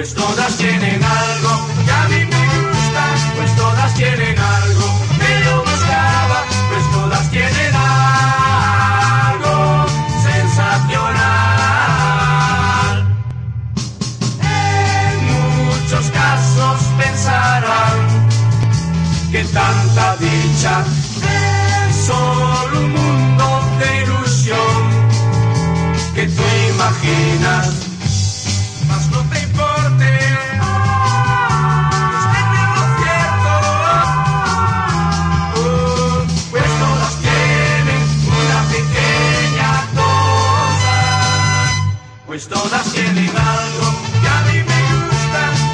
pues todas tienen algo que a mí me gusta, pues todas tienen algo que yo buscaba, pues todas tienen algo sensacional. En muchos casos pensarán que tanta dicha es solo un mundo de ilusión que tú imaginas. Pues todas tienen algo que a mí me gusta.